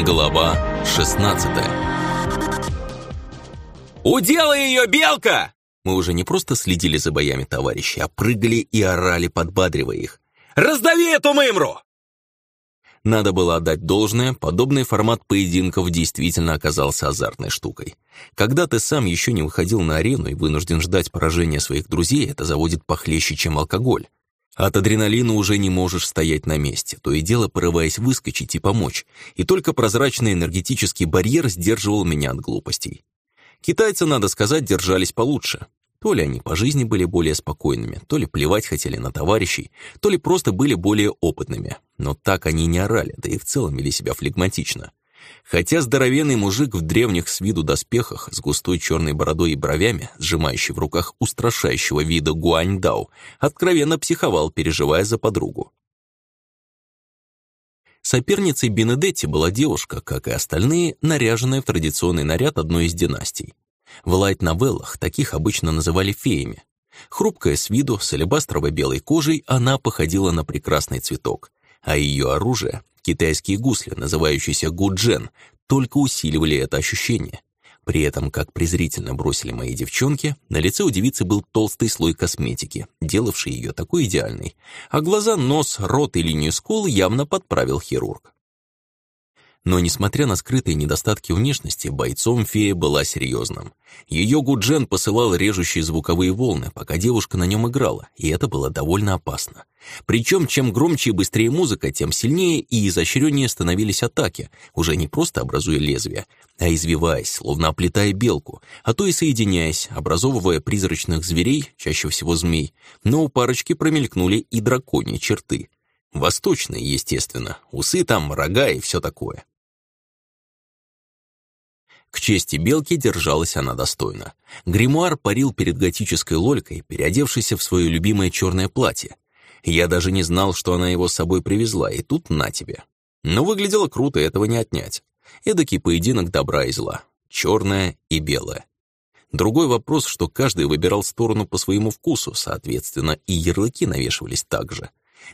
Глава 16 «Уделай ее, белка!» Мы уже не просто следили за боями товарищей, а прыгали и орали, подбадривая их. «Раздави эту мымру!» Надо было отдать должное, подобный формат поединков действительно оказался азартной штукой. Когда ты сам еще не выходил на арену и вынужден ждать поражения своих друзей, это заводит похлеще, чем алкоголь. От адреналина уже не можешь стоять на месте, то и дело порываясь выскочить и помочь, и только прозрачный энергетический барьер сдерживал меня от глупостей. Китайцы, надо сказать, держались получше. То ли они по жизни были более спокойными, то ли плевать хотели на товарищей, то ли просто были более опытными. Но так они не орали, да и в целом вели себя флегматично. Хотя здоровенный мужик в древних с виду доспехах, с густой черной бородой и бровями, сжимающий в руках устрашающего вида гуаньдау, откровенно психовал, переживая за подругу. Соперницей Бенедетти была девушка, как и остальные, наряженная в традиционный наряд одной из династий. В лайт-новеллах таких обычно называли феями. Хрупкая с виду, с алебастрово-белой кожей, она походила на прекрасный цветок, а ее оружие, китайские гусли, называющиеся гуджен, только усиливали это ощущение. При этом, как презрительно бросили мои девчонки, на лице у девицы был толстый слой косметики, делавший ее такой идеальной, а глаза, нос, рот и линию скул явно подправил хирург. Но, несмотря на скрытые недостатки внешности, бойцом фея была серьезным. Ее гуджен посылал режущие звуковые волны, пока девушка на нем играла, и это было довольно опасно. Причем, чем громче и быстрее музыка, тем сильнее и изощреннее становились атаки, уже не просто образуя лезвие, а извиваясь, словно оплетая белку, а то и соединяясь, образовывая призрачных зверей, чаще всего змей, но у парочки промелькнули и драконьи черты. Восточные, естественно, усы там, рога и все такое. К чести Белки держалась она достойно. Гримуар парил перед готической лолькой, переодевшейся в свое любимое черное платье. Я даже не знал, что она его с собой привезла, и тут на тебе. Но выглядело круто, этого не отнять. Эдакий поединок добра и зла. Черное и белое. Другой вопрос, что каждый выбирал сторону по своему вкусу, соответственно, и ярлыки навешивались так же.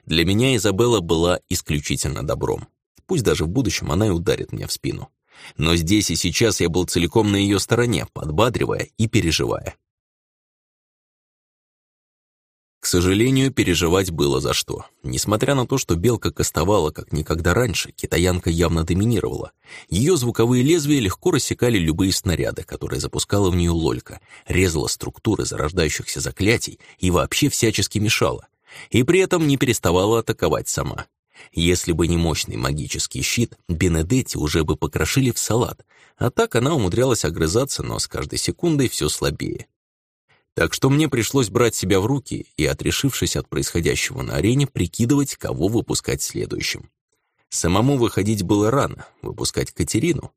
Для меня Изабелла была исключительно добром. Пусть даже в будущем она и ударит мне в спину. Но здесь и сейчас я был целиком на ее стороне, подбадривая и переживая. К сожалению, переживать было за что. Несмотря на то, что белка кастовала как никогда раньше, китаянка явно доминировала. Ее звуковые лезвия легко рассекали любые снаряды, которые запускала в нее лолька, резала структуры зарождающихся заклятий и вообще всячески мешала. И при этом не переставала атаковать сама. Если бы не мощный магический щит, Бенедетти уже бы покрошили в салат, а так она умудрялась огрызаться, но с каждой секундой все слабее. Так что мне пришлось брать себя в руки и, отрешившись от происходящего на арене, прикидывать, кого выпускать следующим. Самому выходить было рано, выпускать Катерину.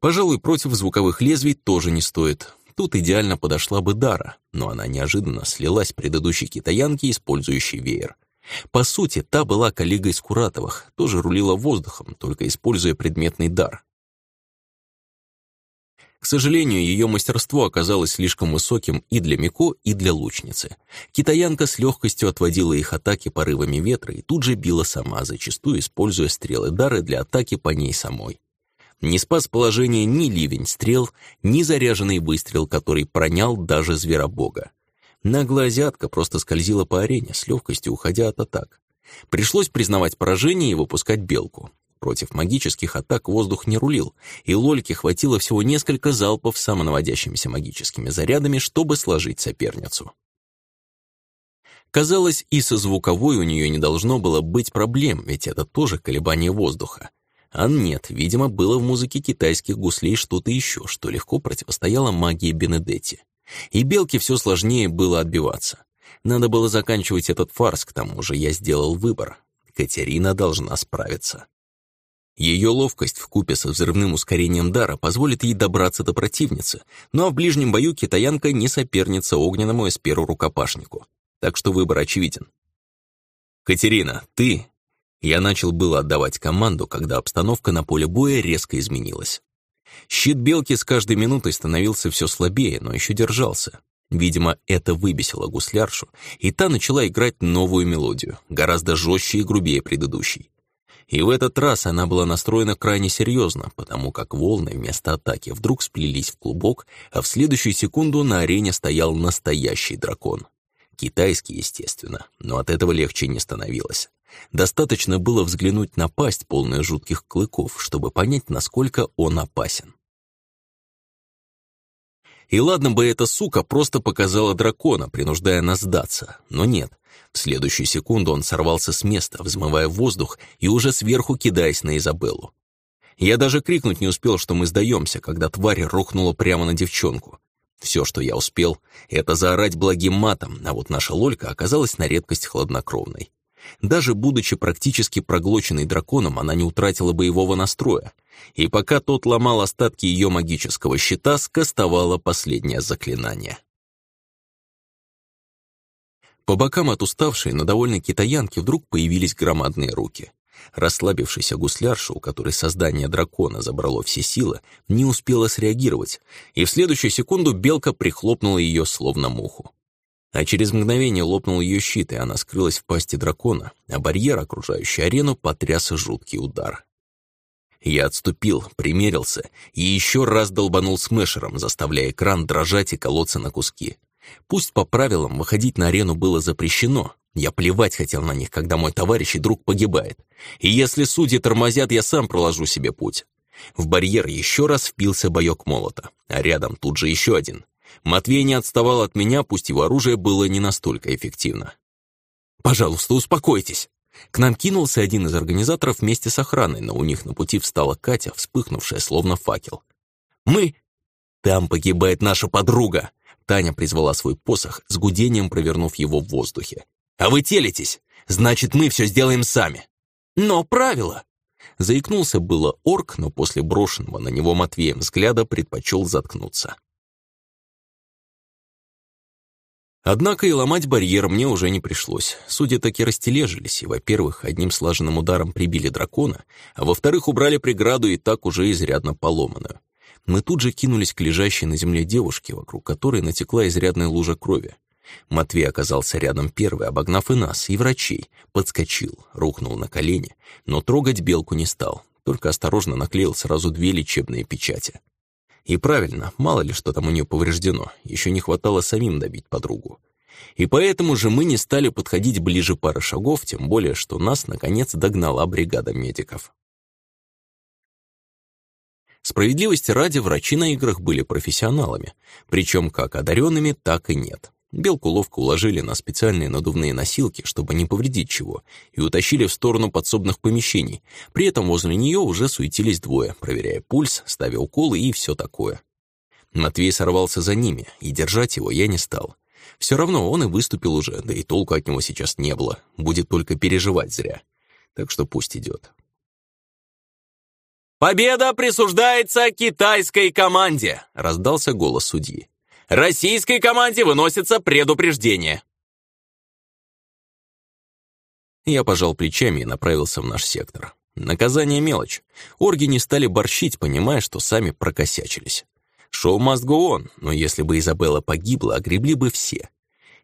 Пожалуй, против звуковых лезвий тоже не стоит. Тут идеально подошла бы Дара, но она неожиданно слилась предыдущей китаянке, использующей веер. По сути, та была коллегой Скуратовых, тоже рулила воздухом, только используя предметный дар. К сожалению, ее мастерство оказалось слишком высоким и для Мико, и для лучницы. Китаянка с легкостью отводила их атаки порывами ветра и тут же била сама, зачастую используя стрелы дары для атаки по ней самой. Не спас положение ни ливень стрел, ни заряженный выстрел, который пронял даже зверобога. Наглая азиатка просто скользила по арене, с легкостью уходя от атак. Пришлось признавать поражение и выпускать белку. Против магических атак воздух не рулил, и Лольке хватило всего несколько залпов самонаводящимися магическими зарядами, чтобы сложить соперницу. Казалось, и со звуковой у нее не должно было быть проблем, ведь это тоже колебание воздуха. А нет, видимо, было в музыке китайских гуслей что-то еще, что легко противостояло магии Бенедетти. И Белке все сложнее было отбиваться. Надо было заканчивать этот фарс, к тому же я сделал выбор. Катерина должна справиться. Ее ловкость в купе со взрывным ускорением дара позволит ей добраться до противницы, но в ближнем бою китаянка не соперница огненному эсперу рукопашнику. Так что выбор очевиден. «Катерина, ты...» Я начал было отдавать команду, когда обстановка на поле боя резко изменилась. Щит белки с каждой минутой становился все слабее, но еще держался. Видимо, это выбесило гусляршу, и та начала играть новую мелодию, гораздо жестче и грубее предыдущей. И в этот раз она была настроена крайне серьезно, потому как волны вместо атаки вдруг сплелись в клубок, а в следующую секунду на арене стоял настоящий дракон. Китайский, естественно, но от этого легче не становилось. Достаточно было взглянуть на пасть, полную жутких клыков, чтобы понять, насколько он опасен. И ладно бы эта сука просто показала дракона, принуждая нас сдаться, но нет. В следующую секунду он сорвался с места, взмывая воздух и уже сверху кидаясь на Изабеллу. Я даже крикнуть не успел, что мы сдаемся, когда тварь рухнула прямо на девчонку. Все, что я успел, это заорать благим матом, а вот наша Лолька оказалась на редкость хладнокровной. Даже будучи практически проглоченной драконом, она не утратила боевого настроя, и пока тот ломал остатки ее магического щита, скостовала последнее заклинание. По бокам от уставшей, но довольной китаянки вдруг появились громадные руки. Расслабившийся гуслярша, у которой создание дракона забрало все силы, не успела среагировать, и в следующую секунду белка прихлопнула ее словно муху. А через мгновение лопнул ее щит, и она скрылась в пасти дракона, а барьер, окружающий арену, потряс жуткий удар. Я отступил, примерился и еще раз долбанул смешером, заставляя экран дрожать и колоться на куски. Пусть по правилам выходить на арену было запрещено, я плевать хотел на них, когда мой товарищ и друг погибает. И если судьи тормозят, я сам проложу себе путь. В барьер еще раз впился боек молота, а рядом тут же еще один. Матвей не отставал от меня, пусть его оружие было не настолько эффективно. «Пожалуйста, успокойтесь!» К нам кинулся один из организаторов вместе с охраной, но у них на пути встала Катя, вспыхнувшая словно факел. «Мы...» «Там погибает наша подруга!» Таня призвала свой посох, с гудением провернув его в воздухе. «А вы телитесь! Значит, мы все сделаем сами!» «Но правило!» Заикнулся было орк, но после брошенного на него Матвеем взгляда предпочел заткнуться. Однако и ломать барьер мне уже не пришлось. Судьи таки растележились, и, во-первых, одним слаженным ударом прибили дракона, а во-вторых, убрали преграду и так уже изрядно поломанную. Мы тут же кинулись к лежащей на земле девушке, вокруг которой натекла изрядная лужа крови. Матвей оказался рядом первый, обогнав и нас, и врачей. Подскочил, рухнул на колени, но трогать белку не стал, только осторожно наклеил сразу две лечебные печати. И правильно, мало ли что там у нее повреждено, еще не хватало самим добить подругу. И поэтому же мы не стали подходить ближе пары шагов, тем более, что нас, наконец, догнала бригада медиков. Справедливости ради, врачи на играх были профессионалами, причем как одаренными, так и нет. Белку ловко уложили на специальные надувные носилки, чтобы не повредить чего, и утащили в сторону подсобных помещений. При этом возле нее уже суетились двое, проверяя пульс, ставя уколы и все такое. Матвей сорвался за ними, и держать его я не стал. Все равно он и выступил уже, да и толку от него сейчас не было, будет только переживать зря. Так что пусть идет. «Победа присуждается китайской команде!» — раздался голос судьи. Российской команде выносится предупреждение. Я пожал плечами и направился в наш сектор. Наказание мелочь. Орги не стали борщить, понимая, что сами прокосячились. Шоу must go on, но если бы Изабелла погибла, огребли бы все.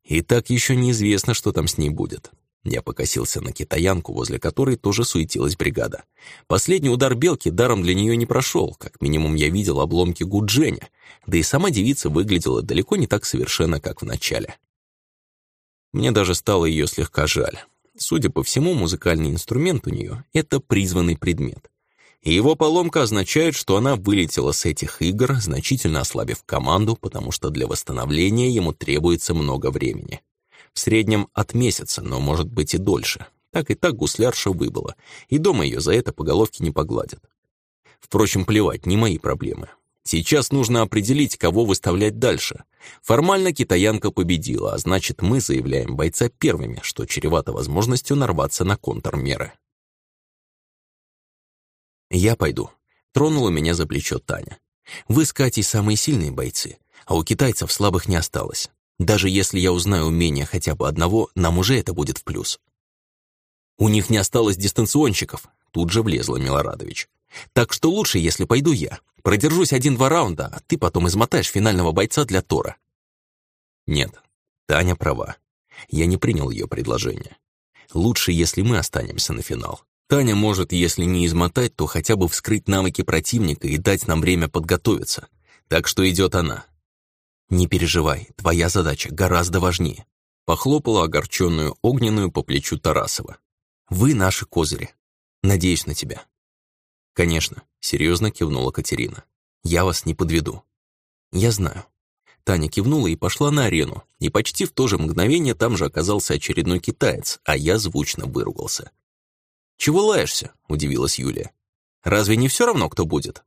И так еще неизвестно, что там с ней будет. Я покосился на китаянку, возле которой тоже суетилась бригада. Последний удар белки даром для нее не прошел, как минимум я видел обломки Гудженя, да и сама девица выглядела далеко не так совершенно, как в начале. Мне даже стало ее слегка жаль. Судя по всему, музыкальный инструмент у нее — это призванный предмет. И его поломка означает, что она вылетела с этих игр, значительно ослабив команду, потому что для восстановления ему требуется много времени. В среднем от месяца, но может быть и дольше. Так и так гуслярша выбыла, и дома ее за это по головке не погладят. Впрочем, плевать, не мои проблемы. Сейчас нужно определить, кого выставлять дальше. Формально китаянка победила, а значит, мы заявляем бойца первыми, что чревато возможностью нарваться на контрмеры. «Я пойду», — тронула меня за плечо Таня. «Вы с Катей самые сильные бойцы, а у китайцев слабых не осталось. Даже если я узнаю умение хотя бы одного, нам уже это будет в плюс. У них не осталось дистанционщиков, тут же влезла Милорадович. Так что лучше, если пойду я. Продержусь один-два раунда, а ты потом измотаешь финального бойца для Тора. Нет, Таня права. Я не принял ее предложение. Лучше, если мы останемся на финал. Таня может, если не измотать, то хотя бы вскрыть навыки противника и дать нам время подготовиться. Так что идет она. Не переживай, твоя задача гораздо важнее. Похлопала огорченную огненную по плечу Тарасова. Вы наши козыри. Надеюсь на тебя. Конечно, серьезно кивнула Катерина. Я вас не подведу. Я знаю. Таня кивнула и пошла на арену, и почти в то же мгновение там же оказался очередной китаец, а я звучно выругался. «Чего лаешься?» — удивилась Юлия. «Разве не все равно, кто будет?»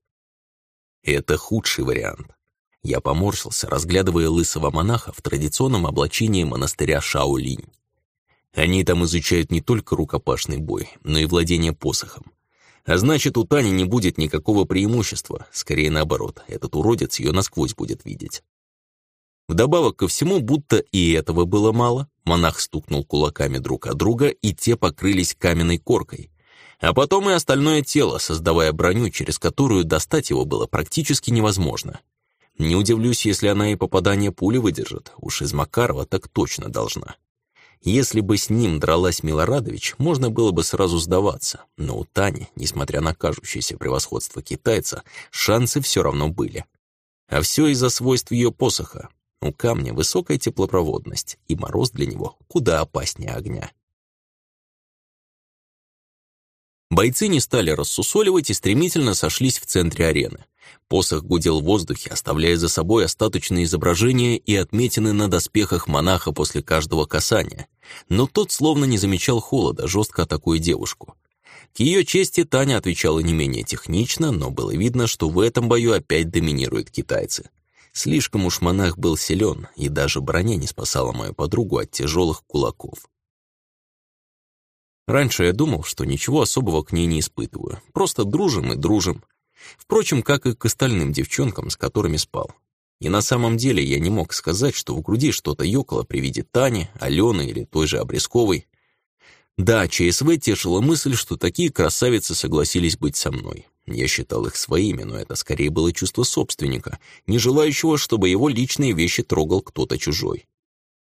Это худший вариант. Я поморщился, разглядывая лысого монаха в традиционном облачении монастыря Шаолинь. Они там изучают не только рукопашный бой, но и владение посохом. А значит, у Тани не будет никакого преимущества, скорее наоборот, этот уродец ее насквозь будет видеть. Вдобавок ко всему, будто и этого было мало, монах стукнул кулаками друг от друга, и те покрылись каменной коркой. А потом и остальное тело, создавая броню, через которую достать его было практически невозможно. Не удивлюсь, если она и попадание пули выдержит, уж из Макарова так точно должна. Если бы с ним дралась Милорадович, можно было бы сразу сдаваться, но у Тани, несмотря на кажущееся превосходство китайца, шансы все равно были. А все из-за свойств ее посоха. У камня высокая теплопроводность, и мороз для него куда опаснее огня. Бойцы не стали рассусоливать и стремительно сошлись в центре арены. Посох гудел в воздухе, оставляя за собой остаточные изображения и отметины на доспехах монаха после каждого касания. Но тот словно не замечал холода, жестко атакуя девушку. К ее чести Таня отвечала не менее технично, но было видно, что в этом бою опять доминируют китайцы. Слишком уж монах был силен, и даже броня не спасала мою подругу от тяжелых кулаков. Раньше я думал, что ничего особого к ней не испытываю, просто дружим и дружим. Впрочем, как и к остальным девчонкам, с которыми спал. И на самом деле я не мог сказать, что в груди что-то ёкало при виде Тани, Алены или той же Обрезковой. Да, ЧСВ тешила мысль, что такие красавицы согласились быть со мной. Я считал их своими, но это скорее было чувство собственника, не желающего, чтобы его личные вещи трогал кто-то чужой.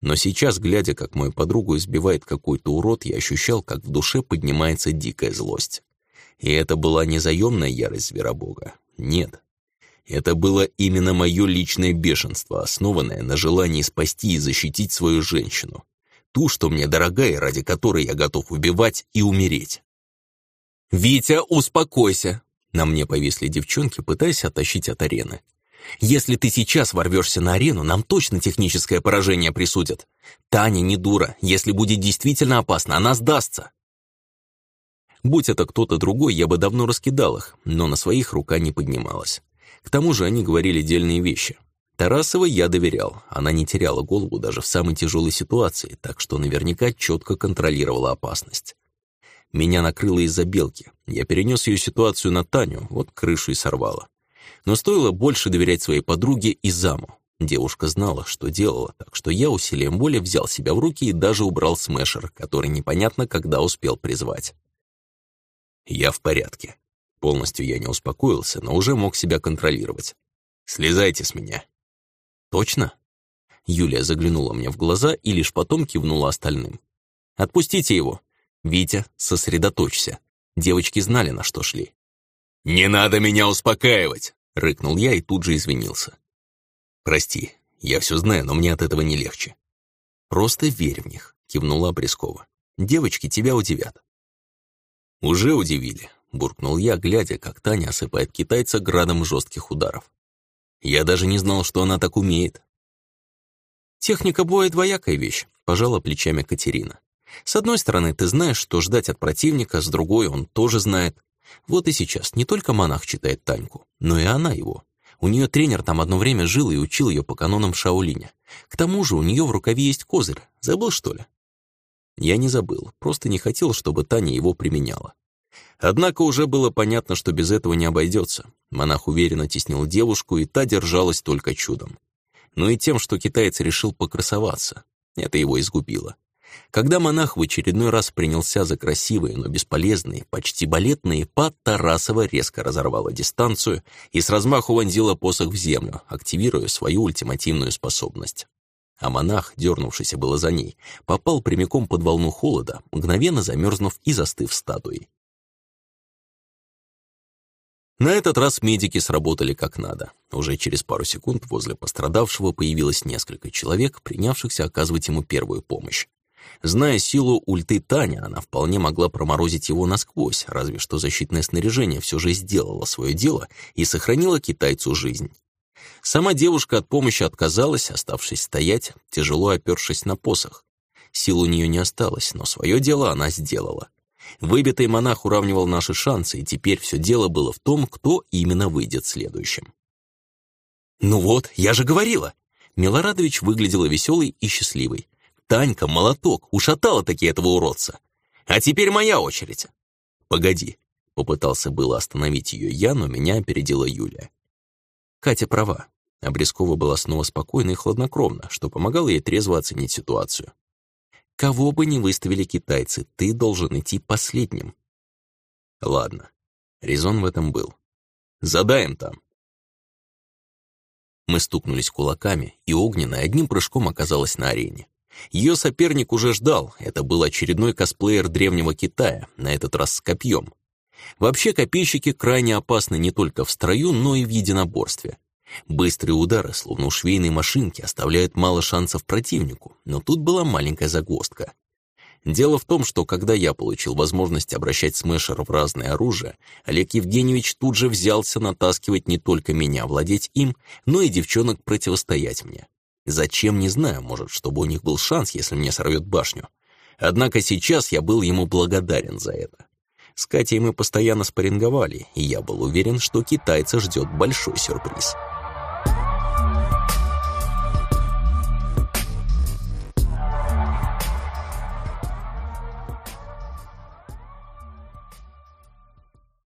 Но сейчас, глядя, как мою подругу избивает какой-то урод, я ощущал, как в душе поднимается дикая злость. И это была не заемная ярость Зверобога. Нет. Это было именно мое личное бешенство, основанное на желании спасти и защитить свою женщину. Ту, что мне дорога и ради которой я готов убивать и умереть. «Витя, успокойся!» На мне повисли девчонки, пытаясь оттащить от арены. «Если ты сейчас ворвешься на арену, нам точно техническое поражение присудят. Таня не дура. Если будет действительно опасно, она сдастся». Будь это кто-то другой, я бы давно раскидал их, но на своих рука не поднималась. К тому же они говорили дельные вещи. Тарасовой я доверял, она не теряла голову даже в самой тяжелой ситуации, так что наверняка четко контролировала опасность. Меня накрыло из-за белки. Я перенес ее ситуацию на Таню, вот крышу и сорвала. Но стоило больше доверять своей подруге и заму. Девушка знала, что делала, так что я усилием воли взял себя в руки и даже убрал смешер, который непонятно когда успел призвать. Я в порядке. Полностью я не успокоился, но уже мог себя контролировать. Слезайте с меня. Точно? Юлия заглянула мне в глаза и лишь потом кивнула остальным. «Отпустите его!» «Витя, сосредоточься». Девочки знали, на что шли. «Не надо меня успокаивать!» — рыкнул я и тут же извинился. «Прости, я все знаю, но мне от этого не легче». «Просто верь в них», — кивнула Обрезкова. «Девочки тебя удивят». «Уже удивили», — буркнул я, глядя, как Таня осыпает китайца градом жестких ударов. «Я даже не знал, что она так умеет». «Техника боя — двоякая вещь», — пожала плечами Катерина. С одной стороны, ты знаешь, что ждать от противника, с другой он тоже знает. Вот и сейчас не только монах читает Таньку, но и она его. У нее тренер там одно время жил и учил ее по канонам Шаолиня. К тому же у нее в рукаве есть козырь. Забыл, что ли? Я не забыл, просто не хотел, чтобы Таня его применяла. Однако уже было понятно, что без этого не обойдется. Монах уверенно теснил девушку, и та держалась только чудом. Но и тем, что китаец решил покрасоваться. Это его изгубило. Когда монах в очередной раз принялся за красивые, но бесполезные, почти балетные па, Тарасова резко разорвала дистанцию и с размаху вонзила посох в землю, активируя свою ультимативную способность. А монах, дернувшийся было за ней, попал прямиком под волну холода, мгновенно замерзнув и застыв статуей. На этот раз медики сработали как надо. Уже через пару секунд возле пострадавшего появилось несколько человек, принявшихся оказывать ему первую помощь. Зная силу ульты Таня, она вполне могла проморозить его насквозь, разве что защитное снаряжение все же сделало свое дело и сохранило китайцу жизнь. Сама девушка от помощи отказалась, оставшись стоять, тяжело опершись на посох. Сил у нее не осталось, но свое дело она сделала. Выбитый монах уравнивал наши шансы, и теперь все дело было в том, кто именно выйдет следующим. «Ну вот, я же говорила!» Милорадович выглядела веселой и счастливой. «Танька, молоток, ушатала таки этого уродца! А теперь моя очередь!» «Погоди!» — попытался было остановить ее я, но меня опередила Юлия. Катя права. Обрезкова была снова спокойна и хладнокровна, что помогало ей трезво оценить ситуацию. Кого бы ни выставили китайцы, ты должен идти последним. Ладно, резон в этом был. Задаем там. Мы стукнулись кулаками, и Огненная одним прыжком оказалась на арене. Ее соперник уже ждал, это был очередной косплеер древнего Китая, на этот раз с копьем. Вообще копейщики крайне опасны не только в строю, но и в единоборстве. Быстрые удары, словно у швейной машинки, оставляют мало шансов противнику, но тут была маленькая загвоздка. Дело в том, что когда я получил возможность обращать смешер в разное оружие, Олег Евгеньевич тут же взялся натаскивать не только меня владеть им, но и девчонок противостоять мне. Зачем, не знаю, может, чтобы у них был шанс, если мне сорвет башню. Однако сейчас я был ему благодарен за это. С Катей мы постоянно спарринговали, и я был уверен, что китайца ждет большой сюрприз.